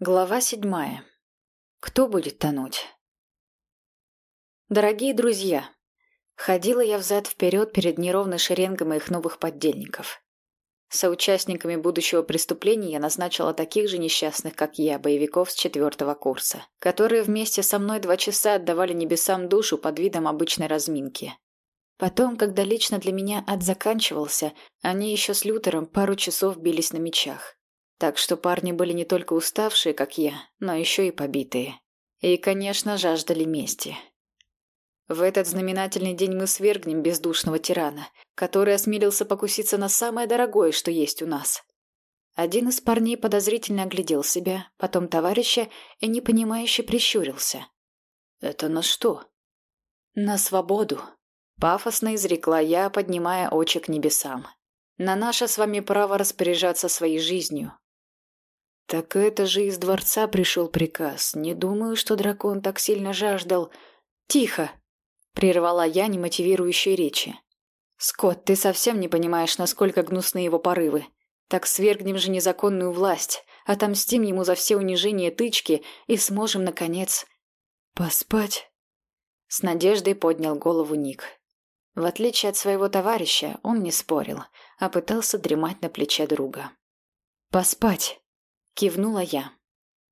Глава седьмая. Кто будет тонуть? Дорогие друзья, ходила я взад-вперед перед неровной шеренгой моих новых поддельников. Соучастниками будущего преступления я назначила таких же несчастных, как я, боевиков с четвертого курса, которые вместе со мной два часа отдавали небесам душу под видом обычной разминки. Потом, когда лично для меня ад заканчивался, они еще с Лютером пару часов бились на мечах. Так что парни были не только уставшие, как я, но еще и побитые. И, конечно, жаждали мести. В этот знаменательный день мы свергнем бездушного тирана, который осмелился покуситься на самое дорогое, что есть у нас. Один из парней подозрительно оглядел себя, потом товарища и непонимающе прищурился. «Это на что?» «На свободу», — пафосно изрекла я, поднимая очи к небесам. «На наше с вами право распоряжаться своей жизнью, «Так это же из дворца пришел приказ. Не думаю, что дракон так сильно жаждал...» «Тихо!» — прервала я немотивирующие речи. «Скотт, ты совсем не понимаешь, насколько гнусны его порывы. Так свергнем же незаконную власть, отомстим ему за все унижения тычки и сможем, наконец...» «Поспать?» С надеждой поднял голову Ник. В отличие от своего товарища, он не спорил, а пытался дремать на плече друга. «Поспать!» Кивнула я.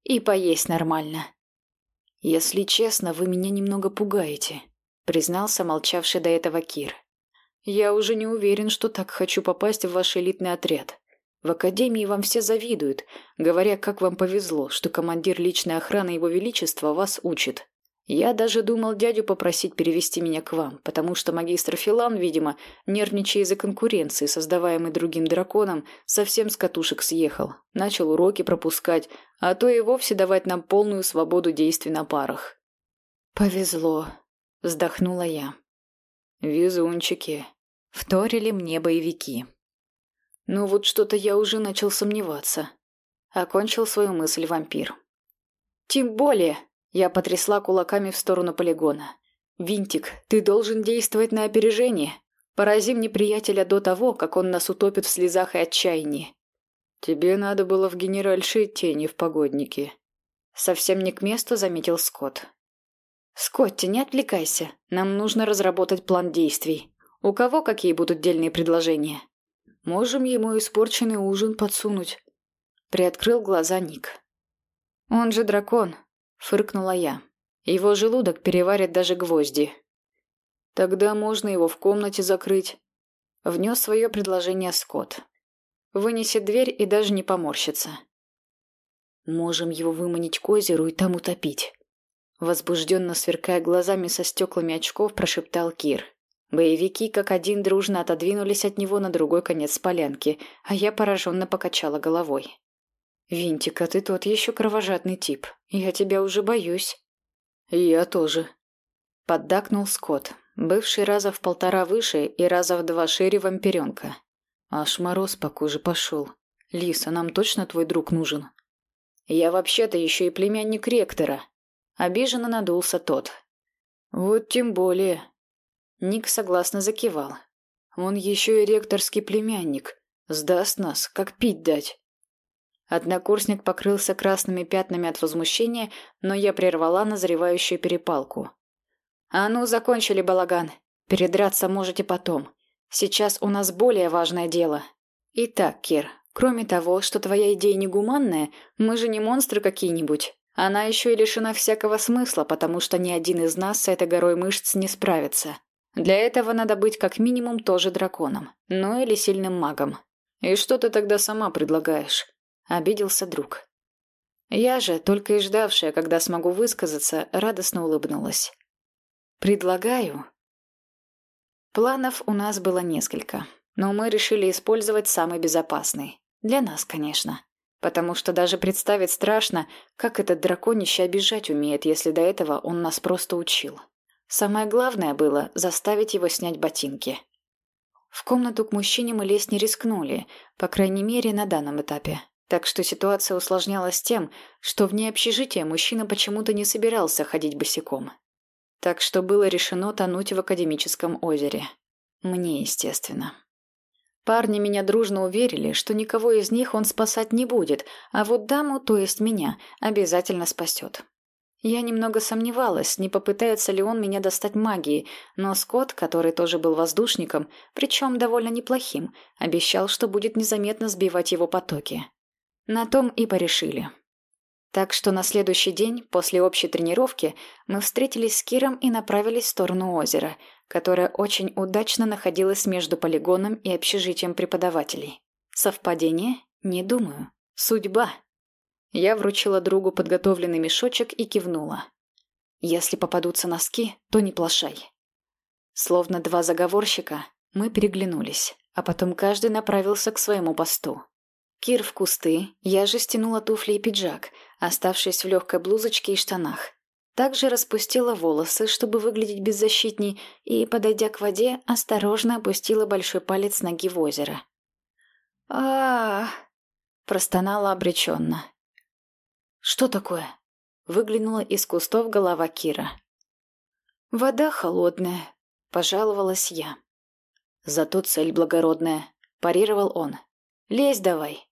И поесть нормально. Если честно, вы меня немного пугаете, признался молчавший до этого Кир. Я уже не уверен, что так хочу попасть в ваш элитный отряд. В академии вам все завидуют, говоря, как вам повезло, что командир личной охраны Его Величества вас учит. Я даже думал дядю попросить перевести меня к вам, потому что магистр Филан, видимо, нервничая из-за конкуренции, создаваемой другим драконом, совсем с катушек съехал. Начал уроки пропускать, а то и вовсе давать нам полную свободу действий на парах. «Повезло», — вздохнула я. «Везунчики», — вторили мне боевики. «Ну вот что-то я уже начал сомневаться», — окончил свою мысль вампир. «Тем более», я потрясла кулаками в сторону полигона. «Винтик, ты должен действовать на опережение. Поразим неприятеля до того, как он нас утопит в слезах и отчаянии». «Тебе надо было в генеральши идти, не в погоднике». Совсем не к месту заметил Скотт. «Скотти, не отвлекайся. Нам нужно разработать план действий. У кого какие будут дельные предложения?» «Можем ему испорченный ужин подсунуть». Приоткрыл глаза Ник. «Он же дракон фыркнула я. Его желудок переварит даже гвозди. Тогда можно его в комнате закрыть. Внес свое предложение Скотт. Вынесет дверь и даже не поморщится. Можем его выманить к озеру и там утопить. Возбужденно сверкая глазами со стеклами очков, прошептал Кир. Боевики как один дружно отодвинулись от него на другой конец полянки, а я пораженно покачала головой. «Винтик, а ты тот еще кровожадный тип. Я тебя уже боюсь». «Я тоже», — поддакнул Скотт, бывший раза в полтора выше и раза в два шире вампиренка. Аж мороз по коже пошел. «Лиса, нам точно твой друг нужен?» «Я вообще-то еще и племянник ректора». Обиженно надулся тот. «Вот тем более». Ник согласно закивал. «Он еще и ректорский племянник. Сдаст нас, как пить дать». Однокурсник покрылся красными пятнами от возмущения, но я прервала назревающую перепалку. «А ну, закончили балаган. Передраться можете потом. Сейчас у нас более важное дело. Итак, Кир, кроме того, что твоя идея негуманная, мы же не монстры какие-нибудь. Она еще и лишена всякого смысла, потому что ни один из нас с этой горой мышц не справится. Для этого надо быть как минимум тоже драконом, ну или сильным магом. И что ты тогда сама предлагаешь? Обиделся друг. Я же, только и ждавшая, когда смогу высказаться, радостно улыбнулась. «Предлагаю...» Планов у нас было несколько, но мы решили использовать самый безопасный. Для нас, конечно. Потому что даже представить страшно, как этот драконище обижать умеет, если до этого он нас просто учил. Самое главное было заставить его снять ботинки. В комнату к мужчине мы лезть не рискнули, по крайней мере, на данном этапе. Так что ситуация усложнялась тем, что вне общежития мужчина почему-то не собирался ходить босиком. Так что было решено тонуть в академическом озере. Мне, естественно. Парни меня дружно уверили, что никого из них он спасать не будет, а вот даму, то есть меня, обязательно спасет. Я немного сомневалась, не попытается ли он меня достать магией, но Скотт, который тоже был воздушником, причем довольно неплохим, обещал, что будет незаметно сбивать его потоки. На том и порешили. Так что на следующий день, после общей тренировки, мы встретились с Киром и направились в сторону озера, которое очень удачно находилось между полигоном и общежитием преподавателей. Совпадение? Не думаю. Судьба. Я вручила другу подготовленный мешочек и кивнула. Если попадутся носки, то не плашай. Словно два заговорщика, мы переглянулись, а потом каждый направился к своему посту. Кир в кусты, я же стянула туфли и пиджак, оставшись в легкой блузочке и штанах. Также распустила волосы, чтобы выглядеть беззащитней, и, подойдя к воде, осторожно опустила большой палец ноги в озеро. а, простонала обреченно. «Что такое?» — выглянула из кустов голова Кира. «Вода холодная», — пожаловалась я. «Зато цель благородная», — парировал он. «Лезь давай».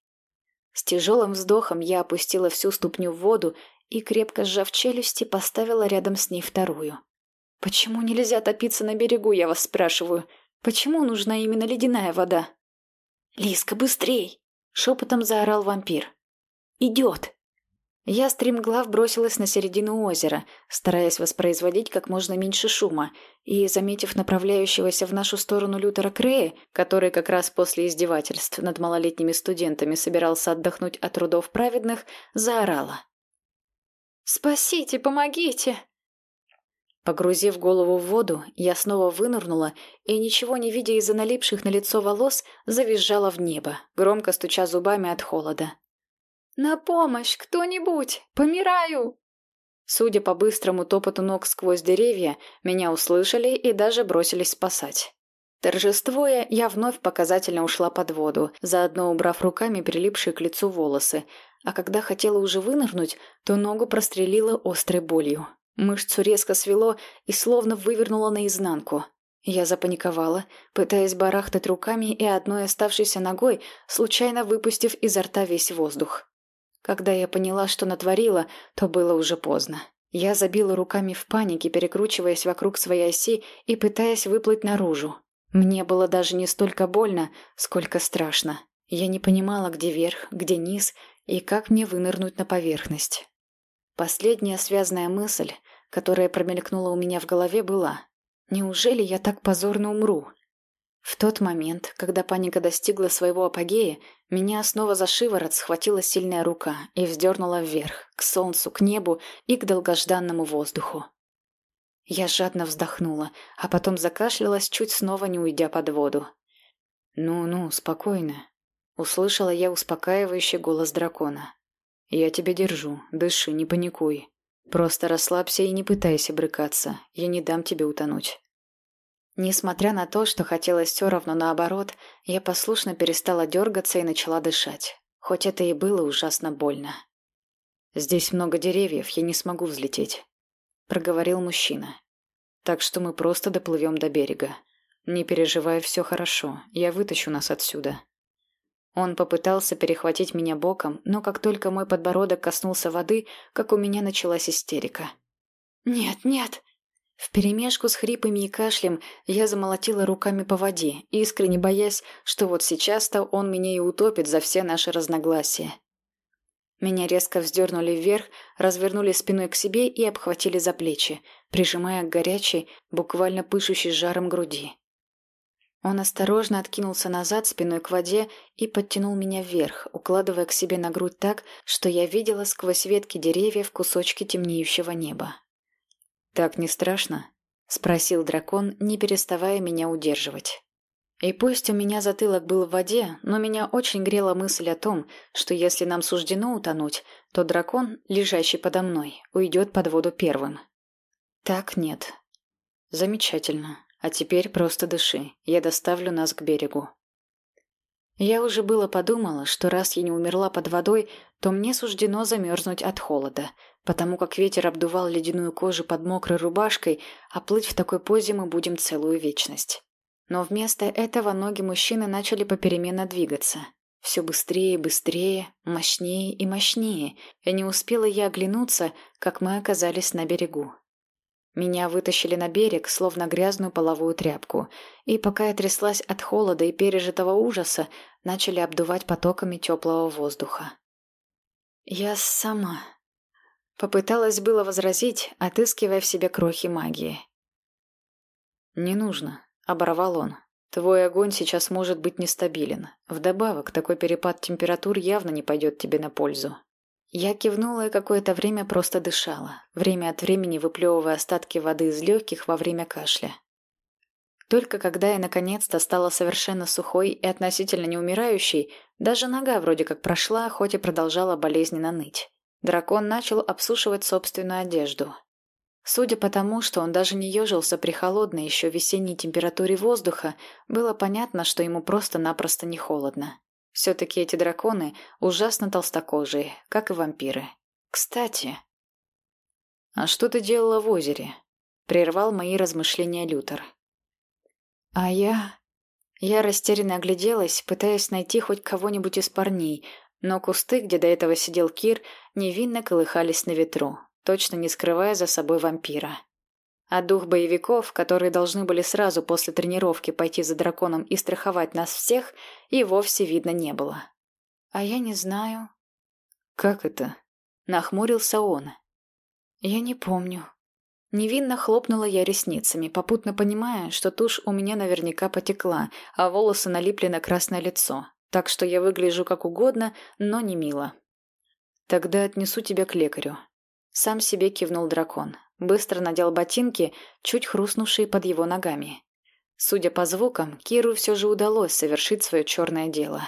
С тяжелым вздохом я опустила всю ступню в воду и, крепко сжав челюсти, поставила рядом с ней вторую. «Почему нельзя топиться на берегу, я вас спрашиваю? Почему нужна именно ледяная вода?» «Лиска, быстрей!» — шепотом заорал вампир. «Идет!» Я стремглав бросилась на середину озера, стараясь воспроизводить как можно меньше шума, и, заметив направляющегося в нашу сторону Лютера Крея, который как раз после издевательств над малолетними студентами собирался отдохнуть от трудов праведных, заорала. «Спасите, помогите!» Погрузив голову в воду, я снова вынырнула и, ничего не видя из-за налипших на лицо волос, завизжала в небо, громко стуча зубами от холода. «На помощь! Кто-нибудь! Помираю!» Судя по быстрому топоту ног сквозь деревья, меня услышали и даже бросились спасать. Торжествуя, я вновь показательно ушла под воду, заодно убрав руками прилипшие к лицу волосы, а когда хотела уже вынырнуть, то ногу прострелила острой болью. Мышцу резко свело и словно вывернуло наизнанку. Я запаниковала, пытаясь барахтать руками и одной оставшейся ногой, случайно выпустив изо рта весь воздух. Когда я поняла, что натворила, то было уже поздно. Я забила руками в панике, перекручиваясь вокруг своей оси и пытаясь выплыть наружу. Мне было даже не столько больно, сколько страшно. Я не понимала, где верх, где низ и как мне вынырнуть на поверхность. Последняя связанная мысль, которая промелькнула у меня в голове, была «Неужели я так позорно умру?» В тот момент, когда паника достигла своего апогея, меня снова за шиворот схватила сильная рука и вздернула вверх, к солнцу, к небу и к долгожданному воздуху. Я жадно вздохнула, а потом закашлялась, чуть снова не уйдя под воду. «Ну-ну, спокойно», — услышала я успокаивающий голос дракона. «Я тебя держу, дыши, не паникуй. Просто расслабься и не пытайся брыкаться, я не дам тебе утонуть». Несмотря на то, что хотелось все равно наоборот, я послушно перестала дергаться и начала дышать. Хоть это и было ужасно больно. «Здесь много деревьев, я не смогу взлететь», — проговорил мужчина. «Так что мы просто доплывем до берега. Не переживай, все хорошо, я вытащу нас отсюда». Он попытался перехватить меня боком, но как только мой подбородок коснулся воды, как у меня началась истерика. «Нет, нет!» Вперемешку с хрипами и кашлем я замолотила руками по воде, искренне боясь, что вот сейчас-то он меня и утопит за все наши разногласия. Меня резко вздернули вверх, развернули спиной к себе и обхватили за плечи, прижимая к горячей, буквально пышущей жаром груди. Он осторожно откинулся назад спиной к воде и подтянул меня вверх, укладывая к себе на грудь так, что я видела сквозь ветки деревьев кусочки темнеющего неба. «Так не страшно?» — спросил дракон, не переставая меня удерживать. И пусть у меня затылок был в воде, но меня очень грела мысль о том, что если нам суждено утонуть, то дракон, лежащий подо мной, уйдет под воду первым. Так нет. Замечательно. А теперь просто дыши. Я доставлю нас к берегу. Я уже было подумала, что раз я не умерла под водой, то мне суждено замерзнуть от холода, потому как ветер обдувал ледяную кожу под мокрой рубашкой, а плыть в такой позе мы будем целую вечность. Но вместо этого ноги мужчины начали попеременно двигаться. Все быстрее и быстрее, мощнее и мощнее, и не успела я оглянуться, как мы оказались на берегу. Меня вытащили на берег, словно грязную половую тряпку, и пока я тряслась от холода и пережитого ужаса, начали обдувать потоками теплого воздуха. Я сама. Попыталась было возразить, отыскивая в себе крохи магии. «Не нужно», — оборвал он. «Твой огонь сейчас может быть нестабилен. Вдобавок, такой перепад температур явно не пойдет тебе на пользу». Я кивнула и какое-то время просто дышала, время от времени выплевывая остатки воды из легких во время кашля. Только когда я наконец-то стала совершенно сухой и относительно неумирающей, даже нога вроде как прошла, хоть и продолжала болезненно ныть. Дракон начал обсушивать собственную одежду. Судя по тому, что он даже не ежился при холодной еще весенней температуре воздуха, было понятно, что ему просто-напросто не холодно. Все-таки эти драконы ужасно толстокожие, как и вампиры. Кстати... «А что ты делала в озере?» — прервал мои размышления Лютер. «А я...» Я растерянно огляделась, пытаясь найти хоть кого-нибудь из парней, но кусты, где до этого сидел Кир, невинно колыхались на ветру, точно не скрывая за собой вампира. А дух боевиков, которые должны были сразу после тренировки пойти за драконом и страховать нас всех, и вовсе видно не было. А я не знаю. «Как это?» — нахмурился он. «Я не помню». Невинно хлопнула я ресницами, попутно понимая, что тушь у меня наверняка потекла, а волосы налипли на красное лицо, так что я выгляжу как угодно, но не мило. «Тогда отнесу тебя к лекарю». Сам себе кивнул дракон, Быстро надел ботинки, чуть хрустнувшие под его ногами. Судя по звукам, Киру все же удалось совершить свое черное дело.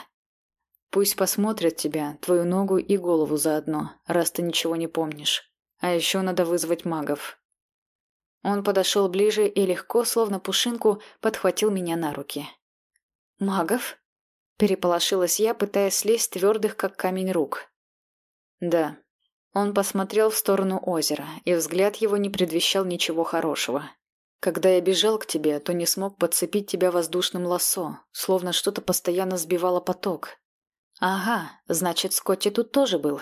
Пусть посмотрят тебя, твою ногу и голову заодно, раз ты ничего не помнишь. А еще надо вызвать магов. Он подошел ближе и легко, словно пушинку, подхватил меня на руки. «Магов?» – переполошилась я, пытаясь слезть твердых, как камень рук. «Да, он посмотрел в сторону озера, и взгляд его не предвещал ничего хорошего. «Когда я бежал к тебе, то не смог подцепить тебя воздушным лассо, словно что-то постоянно сбивало поток». «Ага, значит, Скотти тут тоже был».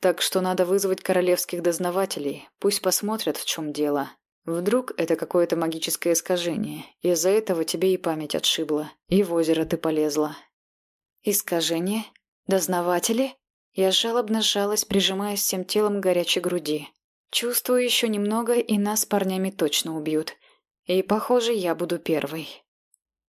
«Так что надо вызвать королевских дознавателей, пусть посмотрят, в чем дело. Вдруг это какое-то магическое искажение, из-за этого тебе и память отшибла, и в озеро ты полезла». «Искажение? Дознаватели?» Я жалобно сжалась, прижимаясь всем телом к горячей груди. Чувствую еще немного, и нас парнями точно убьют. И, похоже, я буду первой.